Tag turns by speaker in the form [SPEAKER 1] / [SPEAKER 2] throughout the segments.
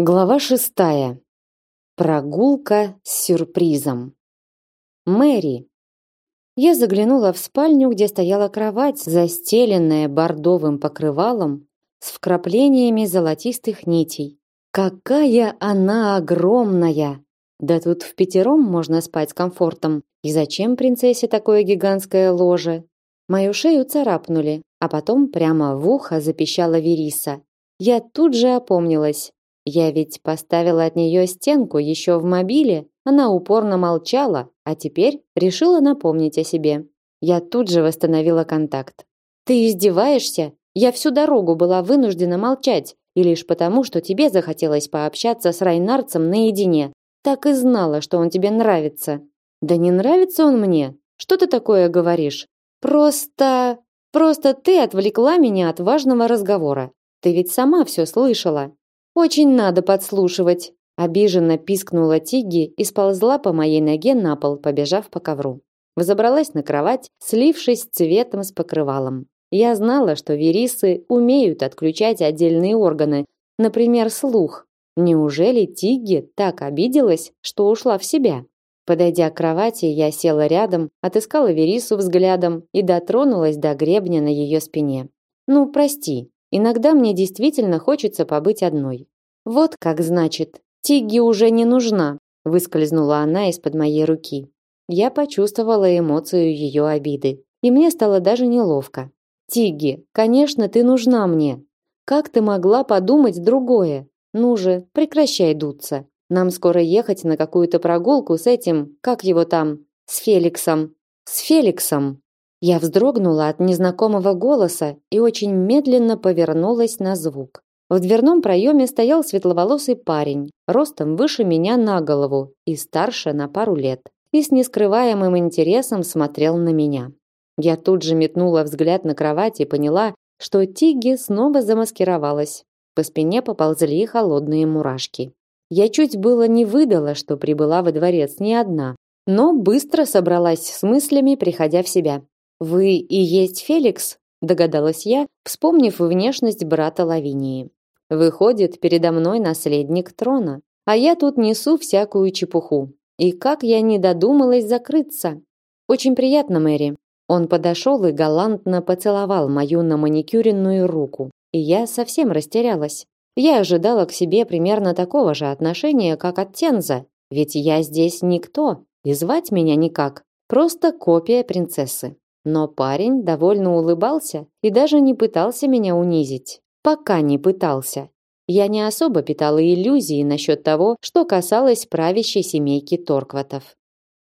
[SPEAKER 1] Глава шестая. Прогулка с сюрпризом. Мэри. Я заглянула в спальню, где стояла кровать, застеленная бордовым покрывалом с вкраплениями золотистых нитей. Какая она огромная! Да тут в пятером можно спать с комфортом. И зачем принцессе такое гигантское ложе? Мою шею царапнули, а потом прямо в ухо запищала Вериса. Я тут же опомнилась я ведь поставила от нее стенку еще в мобиле. Она упорно молчала, а теперь решила напомнить о себе. Я тут же восстановила контакт. Ты издеваешься? Я всю дорогу была вынуждена молчать, и лишь потому, что тебе захотелось пообщаться с Райнарцем наедине. Так и знала, что он тебе нравится. Да не нравится он мне. Что ты такое говоришь? Просто просто ты отвлекла меня от важного разговора. Ты ведь сама все слышала. Очень надо подслушивать. Обиженно пискнула Тиги и сползла по моей ноге на пол, побежав по ковру. Взобралась на кровать, слившись цветом с покрывалом. Я знала, что верисы умеют отключать отдельные органы, например, слух. Неужели Тиги так обиделась, что ушла в себя? Подойдя к кровати, я села рядом, отыскала Верису взглядом и дотронулась до гребня на ее спине. Ну, прости, Иногда мне действительно хочется побыть одной. Вот как значит, Тигги уже не нужна, выскользнула она из-под моей руки. Я почувствовала эмоцию ее обиды, и мне стало даже неловко. Тигги, конечно, ты нужна мне. Как ты могла подумать другое? Ну же, прекращай дуться. Нам скоро ехать на какую-то прогулку с этим, как его там, с Феликсом. С Феликсом. Я вздрогнула от незнакомого голоса и очень медленно повернулась на звук. В дверном проеме стоял светловолосый парень, ростом выше меня на голову и старше на пару лет, и с нескрываемым интересом смотрел на меня. Я тут же метнула взгляд на кровать и поняла, что Тиги снова замаскировалась. По спине поползли холодные мурашки. Я чуть было не выдала, что прибыла во дворец не одна, но быстро собралась с мыслями, приходя в себя. Вы и есть Феликс, догадалась я, вспомнив внешность брата Лавинии. Выходит, передо мной наследник трона, а я тут несу всякую чепуху. И как я не додумалась закрыться. Очень приятно, Мэри. Он подошел и галантно поцеловал мою на маникюренную руку, и я совсем растерялась. Я ожидала к себе примерно такого же отношения, как от Тенза, ведь я здесь никто, и звать меня никак, просто копия принцессы. Но парень довольно улыбался и даже не пытался меня унизить. Пока не пытался. Я не особо питала иллюзии насчет того, что касалось правящей семейки Торкватов.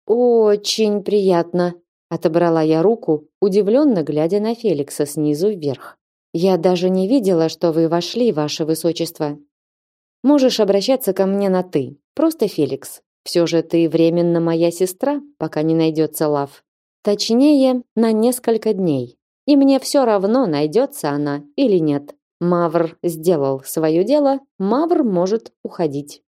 [SPEAKER 1] «Очень приятно», — отобрала я руку, удивленно глядя на Феликса снизу вверх. «Я даже не видела, что вы вошли, ваше высочество. Можешь обращаться ко мне на «ты», просто Феликс. Все же ты временно моя сестра, пока не найдется Лав. Точнее, на несколько дней. И мне все равно, найдется она или нет. Мавр сделал свое дело, Мавр может уходить.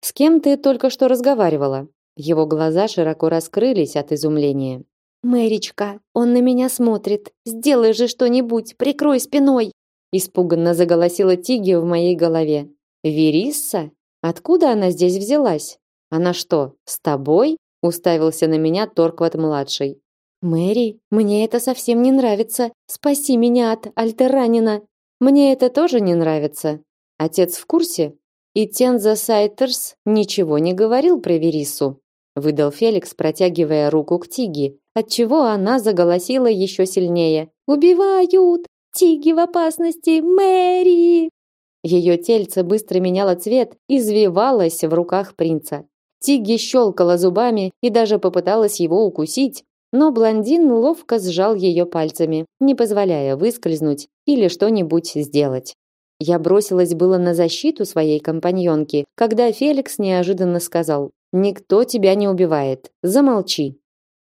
[SPEAKER 1] С кем ты только что разговаривала? Его глаза широко раскрылись от изумления. Мэричка, он на меня смотрит. Сделай же что-нибудь, прикрой спиной. Испуганно заголосила Тиги в моей голове. Верисса? Откуда она здесь взялась? Она что, с тобой? Уставился на меня Торкват младший. Мэри, мне это совсем не нравится. Спаси меня от Альтеранина. Мне это тоже не нравится. Отец в курсе? И Тенза Сайтерс ничего не говорил про Верису. Выдал Феликс, протягивая руку к Тиги, отчего она заголосила еще сильнее. Убивают! Тиги в опасности! Мэри! Ее тельце быстро меняло цвет, извивалось в руках принца. Тиги щелкала зубами и даже попыталась его укусить, но блондин ловко сжал ее пальцами, не позволяя выскользнуть или что-нибудь сделать. Я бросилась было на защиту своей компаньонки, когда Феликс неожиданно сказал: "Никто тебя не убивает. Замолчи".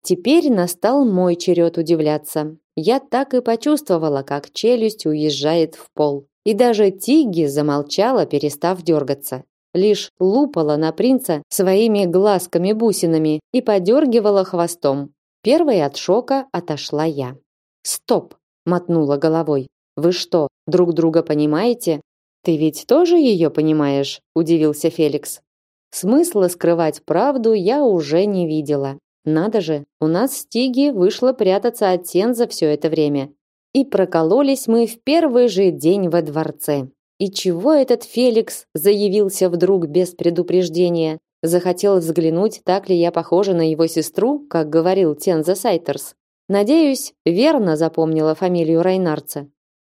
[SPEAKER 1] Теперь настал мой черед удивляться. Я так и почувствовала, как челюсть уезжает в пол. И даже Тиги замолчала, перестав дергаться. Лишь лупала на принца своими глазками-бусинами и подергивала хвостом, Первой от шока отошла я. Стоп, мотнула головой. Вы что, друг друга понимаете? Ты ведь тоже ее понимаешь, удивился Феликс. Смысла скрывать правду я уже не видела. Надо же, у нас с Тиги вышло прятаться от Тенза все это время. И прокололись мы в первый же день во дворце. И чего этот Феликс заявился вдруг без предупреждения? Захотел взглянуть, так ли я похожа на его сестру, как говорил Тенза Сайтерс. Надеюсь, верно запомнила фамилию Райнарца.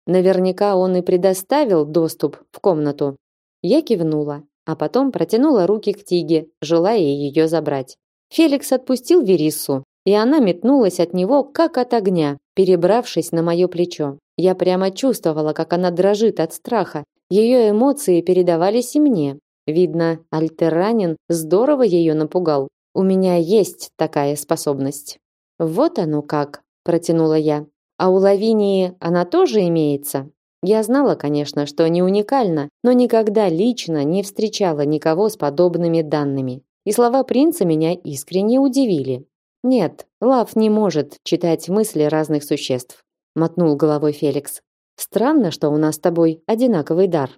[SPEAKER 1] Наверняка он и предоставил доступ в комнату. Я кивнула, а потом протянула руки к Тиге, желая ее забрать. Феликс отпустил Вериссу, и она метнулась от него, как от огня, перебравшись на мое плечо. Я прямо чувствовала, как она дрожит от страха. Ее эмоции передавались и мне. Видно, Альтеранин здорово ее напугал. У меня есть такая способность. Вот оно как, протянула я. А у Лавинии она тоже имеется? Я знала, конечно, что не уникально, но никогда лично не встречала никого с подобными данными. И слова принца меня искренне удивили. Нет, Лав не может читать мысли разных существ, мотнул головой Феликс. Странно, что у нас с тобой одинаковый дар.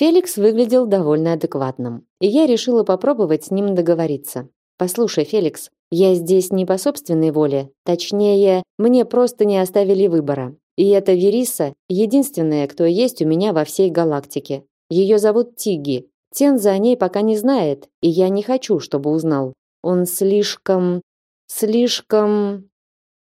[SPEAKER 1] Феликс выглядел довольно адекватным, и я решила попробовать с ним договориться. Послушай, Феликс, я здесь не по собственной воле, точнее, мне просто не оставили выбора. И эта Вериса единственная, кто есть у меня во всей галактике. Ее зовут Тиги. Тенза о ней пока не знает, и я не хочу, чтобы узнал. Он слишком... слишком...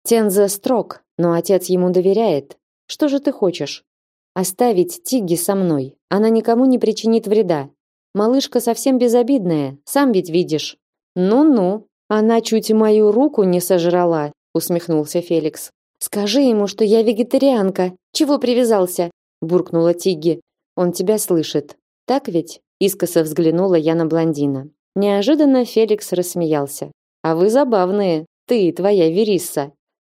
[SPEAKER 1] Тенза строг, но отец ему доверяет. Что же ты хочешь? Оставить Тиги со мной. Она никому не причинит вреда. Малышка совсем безобидная, сам ведь видишь. Ну-ну, она чуть мою руку не сожрала, усмехнулся Феликс. Скажи ему, что я вегетарианка. Чего привязался? буркнула Тиги. Он тебя слышит. Так ведь? Искоса взглянула я на блондина. Неожиданно Феликс рассмеялся. А вы забавные, ты и твоя Верисса.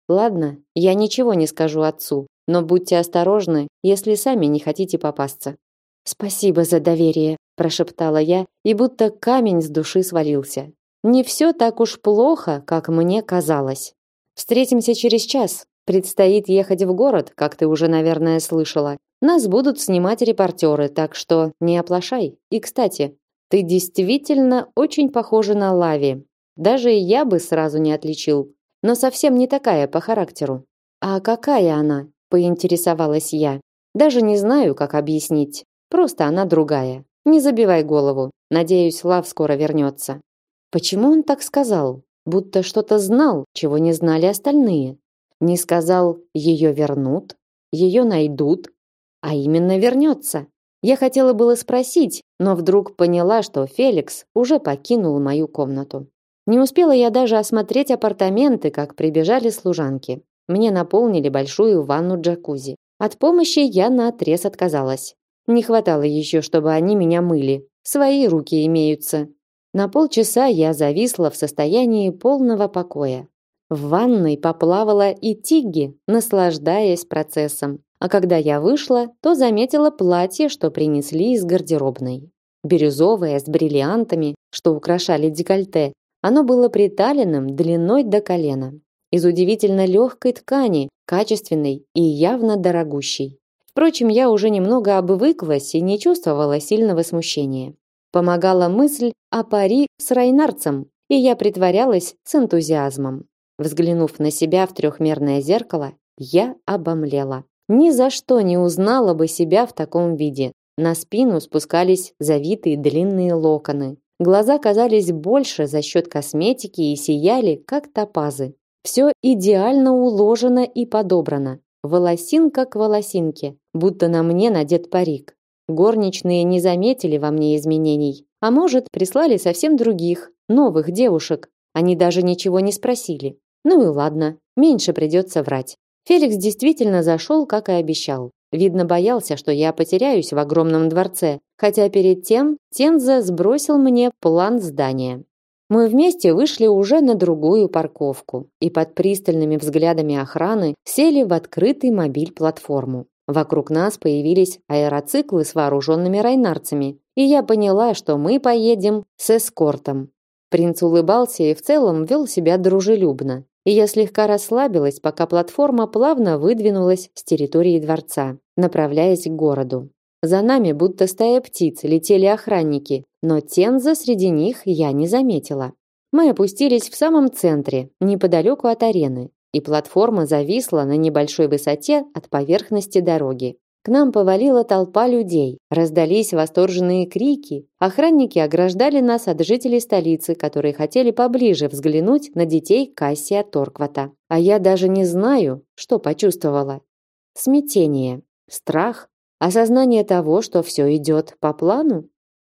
[SPEAKER 1] Ладно, я ничего не скажу отцу, но будьте осторожны, если сами не хотите попасться. Спасибо за доверие, прошептала я, и будто камень с души свалился. Не все так уж плохо, как мне казалось. Встретимся через час. Предстоит ехать в город, как ты уже, наверное, слышала. Нас будут снимать репортеры, так что не оплошай. И, кстати, ты действительно очень похожа на Лави. Даже я бы сразу не отличил, но совсем не такая по характеру. А какая она? Поинтересовалась я. Даже не знаю, как объяснить. Просто она другая. Не забивай голову. Надеюсь, Лав скоро вернется. Почему он так сказал? Будто что-то знал, чего не знали остальные. Не сказал «ее вернут», «ее найдут», а именно вернется. Я хотела было спросить, но вдруг поняла, что Феликс уже покинул мою комнату. Не успела я даже осмотреть апартаменты, как прибежали служанки. Мне наполнили большую ванну джакузи. От помощи я наотрез отказалась. Не хватало еще, чтобы они меня мыли. Свои руки имеются. На полчаса я зависла в состоянии полного покоя. В ванной поплавала и Тигги, наслаждаясь процессом. А когда я вышла, то заметила платье, что принесли из гардеробной. Бирюзовое с бриллиантами, что украшали декольте. Оно было приталенным длиной до колена. Из удивительно легкой ткани, качественной и явно дорогущей. Впрочем, я уже немного обвыклась и не чувствовала сильного смущения. Помогала мысль о пари с Райнарцем, и я притворялась с энтузиазмом. Взглянув на себя в трехмерное зеркало, я обомлела. Ни за что не узнала бы себя в таком виде. На спину спускались завитые длинные локоны. Глаза казались больше за счет косметики и сияли, как топазы. Все идеально уложено и подобрано. Волосинка к волосинке, будто на мне надет парик. Горничные не заметили во мне изменений, а может, прислали совсем других, новых девушек. Они даже ничего не спросили. Ну и ладно, меньше придется врать. Феликс действительно зашел, как и обещал. Видно, боялся, что я потеряюсь в огромном дворце, хотя перед тем Тенза сбросил мне план здания. Мы вместе вышли уже на другую парковку и под пристальными взглядами охраны сели в открытый мобиль-платформу. Вокруг нас появились аэроциклы с вооруженными райнарцами, и я поняла, что мы поедем с эскортом. Принц улыбался и в целом вел себя дружелюбно, и я слегка расслабилась, пока платформа плавно выдвинулась с территории дворца, направляясь к городу. За нами, будто стая птиц, летели охранники, но Тенза среди них я не заметила. Мы опустились в самом центре, неподалеку от арены, и платформа зависла на небольшой высоте от поверхности дороги. К нам повалила толпа людей, раздались восторженные крики. Охранники ограждали нас от жителей столицы, которые хотели поближе взглянуть на детей Кассия Торквата. А я даже не знаю, что почувствовала. Смятение, страх, осознание того, что все идет по плану.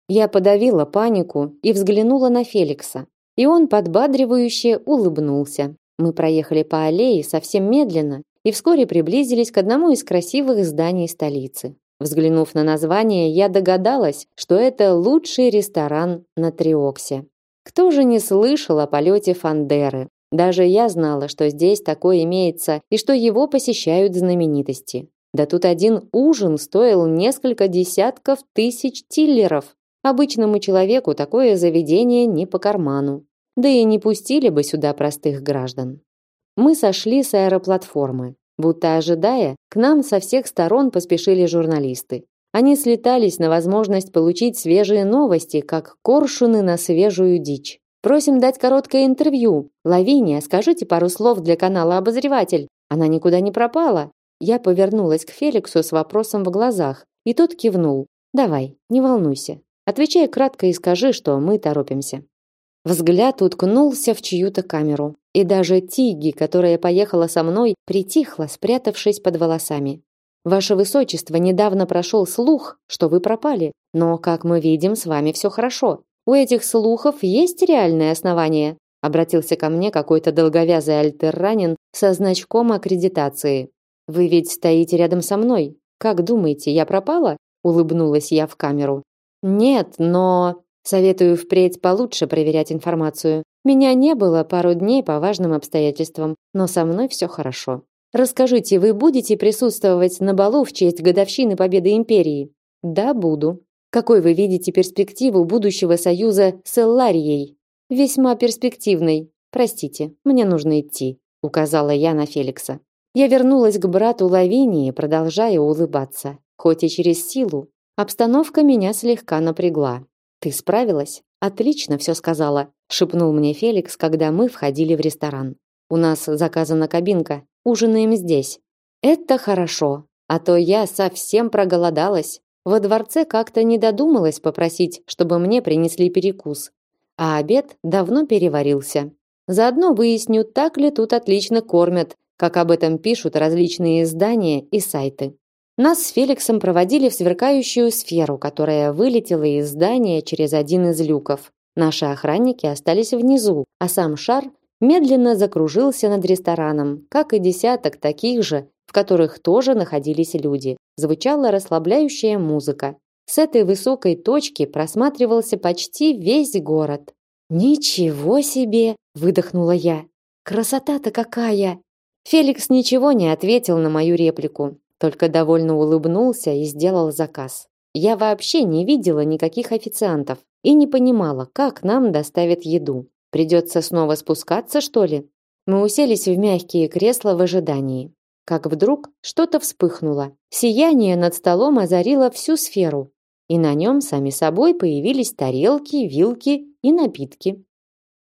[SPEAKER 1] Я подавила панику и взглянула на Феликса. И он подбадривающе улыбнулся. Мы проехали по аллее совсем медленно, и вскоре приблизились к одному из красивых зданий столицы. Взглянув на название, я догадалась, что это лучший ресторан на Триоксе. Кто же не слышал о полете Фандеры? Даже я знала, что здесь такое имеется и что его посещают знаменитости. Да тут один ужин стоил несколько десятков тысяч тиллеров. Обычному человеку такое заведение не по карману. Да и не пустили бы сюда простых граждан. Мы сошли с аэроплатформы. Будто ожидая, к нам со всех сторон поспешили журналисты. Они слетались на возможность получить свежие новости, как коршуны на свежую дичь. Просим дать короткое интервью. Лавиния, скажите пару слов для канала Обозреватель. Она никуда не пропала. Я повернулась к Феликсу с вопросом в глазах, и тот кивнул. Давай, не волнуйся. Отвечай кратко и скажи, что мы торопимся. Взгляд уткнулся в чью-то камеру. И даже Тиги, которая поехала со мной, притихла, спрятавшись под волосами. Ваше высочество, недавно прошел слух, что вы пропали, но, как мы видим, с вами все хорошо. У этих слухов есть реальное основание. Обратился ко мне какой-то долговязый альтерранин со значком аккредитации. Вы ведь стоите рядом со мной. Как думаете, я пропала? Улыбнулась я в камеру. Нет, но советую впредь получше проверять информацию. Меня не было пару дней по важным обстоятельствам, но со мной все хорошо. Расскажите, вы будете присутствовать на балу в честь годовщины победы империи? Да, буду. Какой вы видите перспективу будущего союза с Элларией? Весьма перспективной. Простите, мне нужно идти, указала я на Феликса. Я вернулась к брату Лавинии, продолжая улыбаться, хоть и через силу. Обстановка меня слегка напрягла. Ты справилась? Отлично все сказала, шепнул мне Феликс, когда мы входили в ресторан. У нас заказана кабинка. Ужинаем здесь. Это хорошо, а то я совсем проголодалась. Во дворце как-то не додумалась попросить, чтобы мне принесли перекус. А обед давно переварился. Заодно выясню, так ли тут отлично кормят, как об этом пишут различные издания и сайты. Нас с Феликсом проводили в сверкающую сферу, которая вылетела из здания через один из люков. Наши охранники остались внизу, а сам шар медленно закружился над рестораном, как и десяток таких же, в которых тоже находились люди. Звучала расслабляющая музыка. С этой высокой точки просматривался почти весь город. «Ничего себе!» – выдохнула я. «Красота-то какая!» Феликс ничего не ответил на мою реплику только довольно улыбнулся и сделал заказ. Я вообще не видела никаких официантов и не понимала, как нам доставят еду. Придется снова спускаться, что ли? Мы уселись в мягкие кресла в ожидании. Как вдруг что-то вспыхнуло. Сияние над столом озарило всю сферу, и на нем сами собой появились тарелки, вилки и напитки.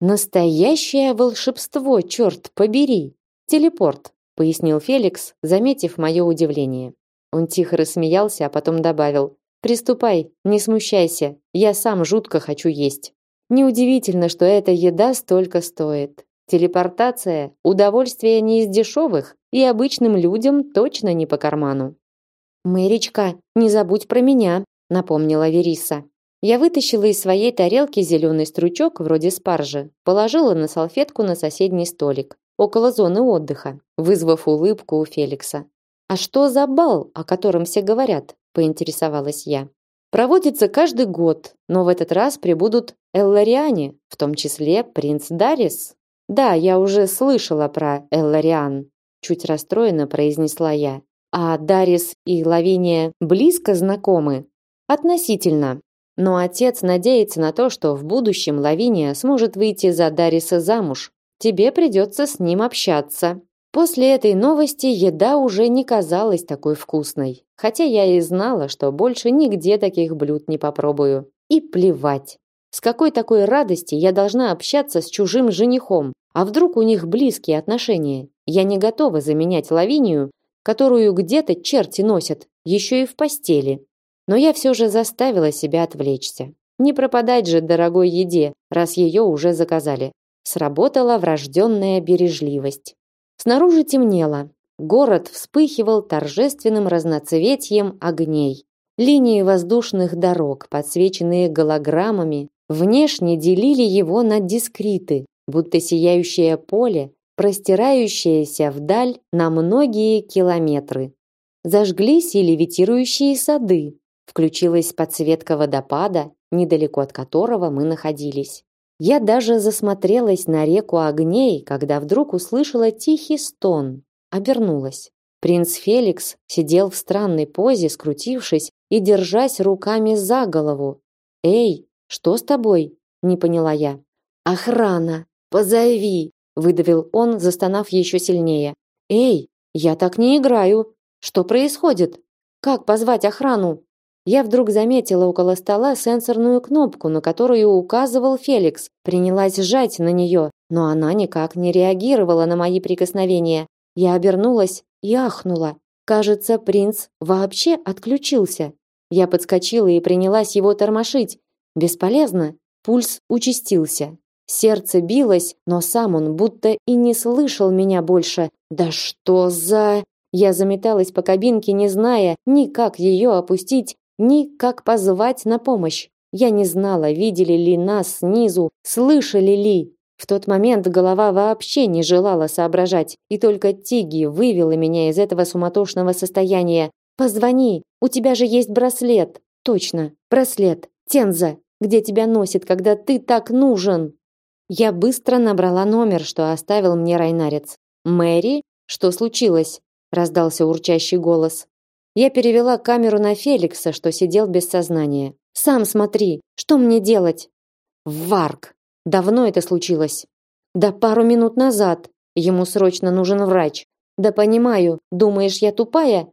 [SPEAKER 1] Настоящее волшебство, черт побери! Телепорт пояснил Феликс, заметив мое удивление. Он тихо рассмеялся, а потом добавил: "Приступай, не смущайся. Я сам жутко хочу есть". Неудивительно, что эта еда столько стоит. Телепортация удовольствие не из дешевых, и обычным людям точно не по карману. Мэричка, не забудь про меня, напомнила Вериса. Я вытащила из своей тарелки зеленый стручок вроде спаржи, положила на салфетку на соседний столик около зоны отдыха, вызвав улыбку у Феликса. А что за бал, о котором все говорят? поинтересовалась я. Проводится каждый год, но в этот раз прибудут эллариане, в том числе принц Дарис. Да, я уже слышала про эллариан, чуть расстроенно произнесла я. А Дарис и Лавиния близко знакомы? Относительно. Но отец надеется на то, что в будущем Лавиния сможет выйти за Дариса замуж, Тебе придется с ним общаться. После этой новости еда уже не казалась такой вкусной, хотя я и знала, что больше нигде таких блюд не попробую. И плевать. С какой такой радости я должна общаться с чужим женихом? А вдруг у них близкие отношения? Я не готова заменять Лавинию, которую где-то черти носят, еще и в постели. Но я все же заставила себя отвлечься. Не пропадать же дорогой еде, раз ее уже заказали. Сработала врожденная бережливость. Снаружи темнело. Город вспыхивал торжественным разноцветием огней. Линии воздушных дорог, подсвеченные голограммами, внешне делили его на дискриты, будто сияющее поле, простирающееся вдаль на многие километры. Зажглись и левитирующие сады. Включилась подсветка водопада, недалеко от которого мы находились. Я даже засмотрелась на реку огней, когда вдруг услышала тихий стон. Обернулась. Принц Феликс сидел в странной позе, скрутившись и держась руками за голову. «Эй, что с тобой?» – не поняла я. «Охрана! Позови!» – выдавил он, застонав еще сильнее. «Эй, я так не играю! Что происходит? Как позвать охрану?» Я вдруг заметила около стола сенсорную кнопку, на которую указывал Феликс. Принялась сжать на нее, но она никак не реагировала на мои прикосновения. Я обернулась и ахнула. Кажется, принц вообще отключился. Я подскочила и принялась его тормошить. Бесполезно. Пульс участился. Сердце билось, но сам он будто и не слышал меня больше. Да что за... Я заметалась по кабинке, не зная ни как ее опустить, ни как позвать на помощь. Я не знала, видели ли нас снизу, слышали ли. В тот момент голова вообще не желала соображать, и только Тиги вывела меня из этого суматошного состояния. Позвони, у тебя же есть браслет. Точно, браслет. Тенза, где тебя носит, когда ты так нужен. Я быстро набрала номер, что оставил мне Райнарец. Мэри, что случилось? раздался урчащий голос. Я перевела камеру на Феликса, что сидел без сознания. Сам смотри, что мне делать? Варк. Давно это случилось? Да пару минут назад. Ему срочно нужен врач. Да понимаю, думаешь, я тупая?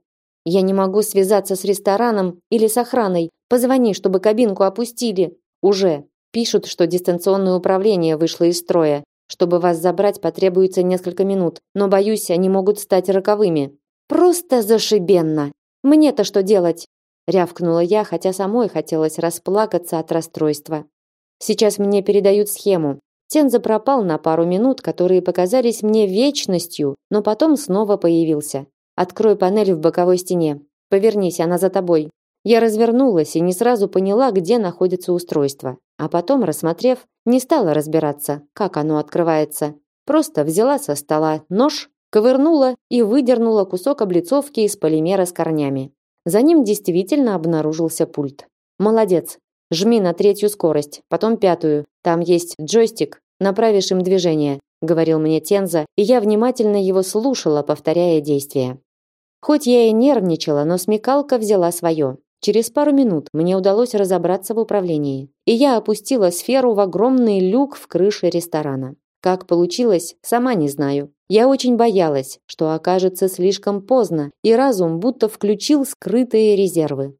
[SPEAKER 1] Я не могу связаться с рестораном или с охраной. Позвони, чтобы кабинку опустили. Уже. Пишут, что дистанционное управление вышло из строя. Чтобы вас забрать, потребуется несколько минут, но боюсь, они могут стать роковыми. Просто зашибенно. Мне-то что делать? рявкнула я, хотя самой хотелось расплакаться от расстройства. Сейчас мне передают схему. Тенза пропал на пару минут, которые показались мне вечностью, но потом снова появился. Открой панель в боковой стене. Повернись, она за тобой. Я развернулась и не сразу поняла, где находится устройство. А потом, рассмотрев, не стала разбираться, как оно открывается. Просто взяла со стола нож ковырнула и выдернула кусок облицовки из полимера с корнями. За ним действительно обнаружился пульт. Молодец. Жми на третью скорость, потом пятую. Там есть джойстик, направишь им движение, говорил мне Тенза, и я внимательно его слушала, повторяя действия. Хоть я и нервничала, но смекалка взяла свое. Через пару минут мне удалось разобраться в управлении, и я опустила сферу в огромный люк в крыше ресторана. Как получилось, сама не знаю. Я очень боялась, что окажется слишком поздно, и разум будто включил скрытые резервы.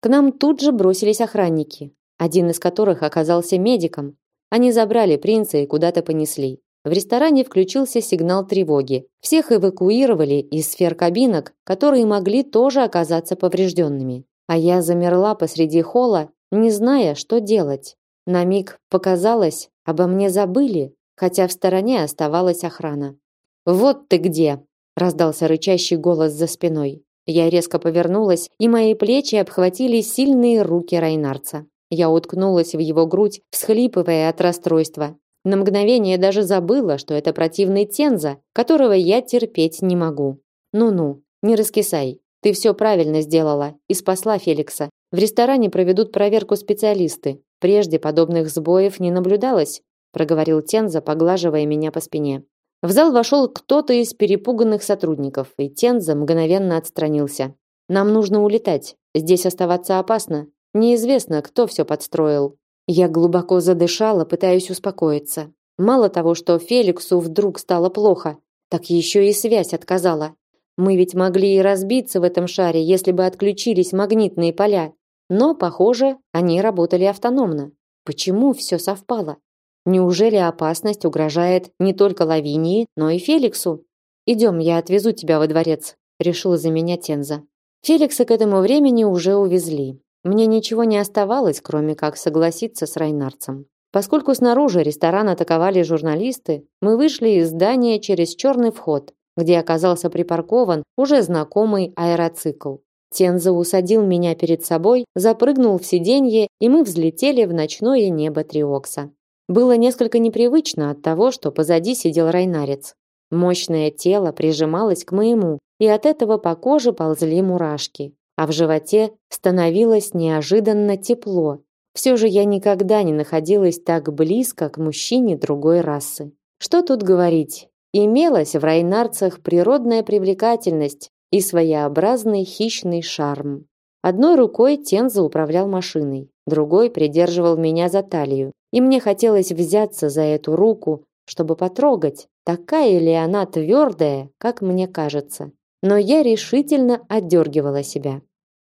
[SPEAKER 1] К нам тут же бросились охранники, один из которых оказался медиком. Они забрали принца и куда-то понесли. В ресторане включился сигнал тревоги. Всех эвакуировали из сфер кабинок, которые могли тоже оказаться поврежденными. А я замерла посреди холла, не зная, что делать. На миг показалось, обо мне забыли, хотя в стороне оставалась охрана. Вот ты где, раздался рычащий голос за спиной. Я резко повернулась, и мои плечи обхватили сильные руки Райнарца. Я уткнулась в его грудь, всхлипывая от расстройства. На мгновение даже забыла, что это противный Тенза, которого я терпеть не могу. Ну-ну, не раскисай. Ты все правильно сделала и спасла Феликса. В ресторане проведут проверку специалисты. Прежде подобных сбоев не наблюдалось, проговорил Тенза, поглаживая меня по спине. В зал вошел кто-то из перепуганных сотрудников, и Тенза мгновенно отстранился. Нам нужно улетать. Здесь оставаться опасно. Неизвестно, кто все подстроил. Я глубоко задышала, пытаясь успокоиться. Мало того, что Феликсу вдруг стало плохо, Так еще и связь отказала. Мы ведь могли и разбиться в этом шаре, если бы отключились магнитные поля. Но, похоже, они работали автономно. Почему все совпало? Неужели опасность угрожает не только Лавинии, но и Феликсу? Идем, я отвезу тебя во дворец, решила за меня Тенза. Феликса к этому времени уже увезли. Мне ничего не оставалось, кроме как согласиться с Райнарцем. Поскольку снаружи ресторан атаковали журналисты, мы вышли из здания через черный вход, где оказался припаркован уже знакомый аэроцикл. Тенза усадил меня перед собой, запрыгнул в сиденье, и мы взлетели в ночное небо Триокса. Было несколько непривычно от того, что позади сидел Райнарец. Мощное тело прижималось к моему, и от этого по коже ползли мурашки, а в животе становилось неожиданно тепло. Все же я никогда не находилась так близко к мужчине другой расы. Что тут говорить? Имелась в райнарцах природная привлекательность и своеобразный хищный шарм. Одной рукой Тенза управлял машиной, другой придерживал меня за талию, и мне хотелось взяться за эту руку, чтобы потрогать, такая ли она твердая, как мне кажется. Но я решительно отдергивала себя.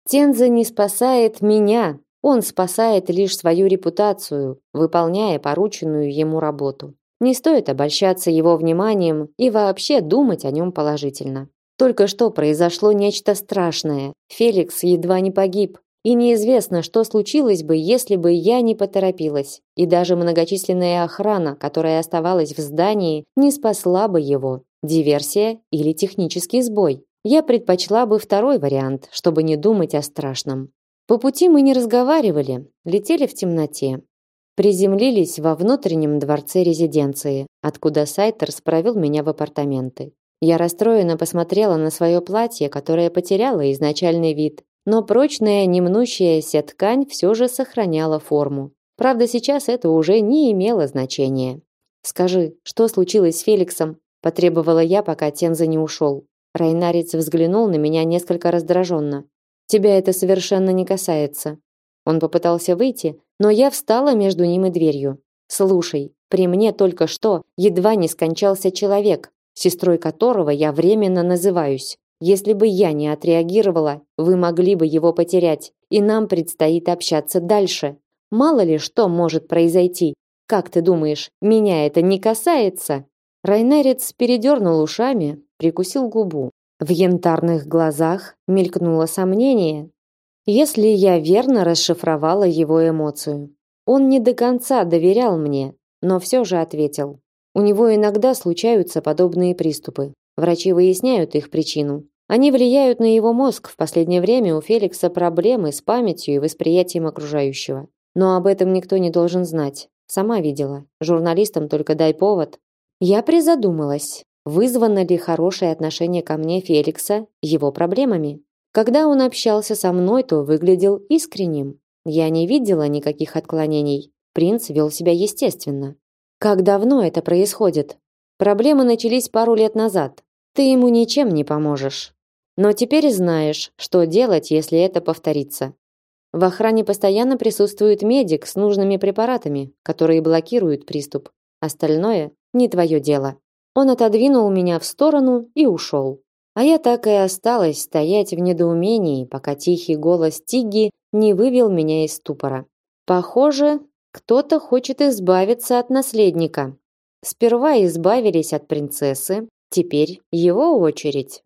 [SPEAKER 1] Тенза не спасает меня, он спасает лишь свою репутацию, выполняя порученную ему работу. Не стоит обольщаться его вниманием и вообще думать о нем положительно. Только что произошло нечто страшное. Феликс едва не погиб, и неизвестно, что случилось бы, если бы я не поторопилась. И даже многочисленная охрана, которая оставалась в здании, не спасла бы его. Диверсия или технический сбой. Я предпочла бы второй вариант, чтобы не думать о страшном. По пути мы не разговаривали, летели в темноте. Приземлились во внутреннем дворце резиденции, откуда Сайтерс провел меня в апартаменты. Я расстроенно посмотрела на свое платье, которое потеряло изначальный вид, но прочная, немнущаяся ткань все же сохраняла форму. Правда, сейчас это уже не имело значения. «Скажи, что случилось с Феликсом?» – потребовала я, пока Тенза не ушел. Райнарец взглянул на меня несколько раздраженно. «Тебя это совершенно не касается». Он попытался выйти, но я встала между ним и дверью. Слушай, при мне только что едва не скончался человек, сестрой которого я временно называюсь. Если бы я не отреагировала, вы могли бы его потерять, и нам предстоит общаться дальше. Мало ли что может произойти. Как ты думаешь, меня это не касается? Райнерец передернул ушами, прикусил губу. В янтарных глазах мелькнуло сомнение, если я верно расшифровала его эмоцию. Он не до конца доверял мне, но все же ответил. У него иногда случаются подобные приступы. Врачи выясняют их причину. Они влияют на его мозг. В последнее время у Феликса проблемы с памятью и восприятием окружающего. Но об этом никто не должен знать. Сама видела. Журналистам только дай повод. Я призадумалась, вызвано ли хорошее отношение ко мне Феликса его проблемами. Когда он общался со мной, то выглядел искренним. Я не видела никаких отклонений. Принц вел себя естественно. Как давно это происходит? Проблемы начались пару лет назад. Ты ему ничем не поможешь. Но теперь знаешь, что делать, если это повторится. В охране постоянно присутствует медик с нужными препаратами, которые блокируют приступ. Остальное не твое дело. Он отодвинул меня в сторону и ушел. А я так и осталась стоять в недоумении, пока тихий голос Тигги не вывел меня из ступора. Похоже, кто-то хочет избавиться от наследника. Сперва избавились от принцессы, теперь его очередь.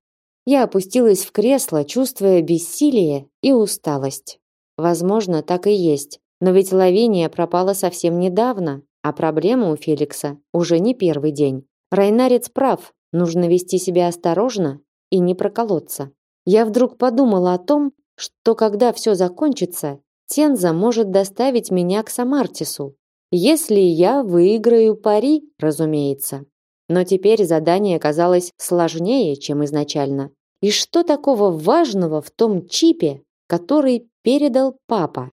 [SPEAKER 1] Я опустилась в кресло, чувствуя бессилие и усталость. Возможно, так и есть, но ведь Лавиния пропала совсем недавно, а проблема у Феликса уже не первый день. Райнарец прав, нужно вести себя осторожно и не проколоться. Я вдруг подумала о том, что когда все закончится, Тенза может доставить меня к Самартису. Если я выиграю пари, разумеется. Но теперь задание казалось сложнее, чем изначально. И что такого важного в том чипе, который передал папа?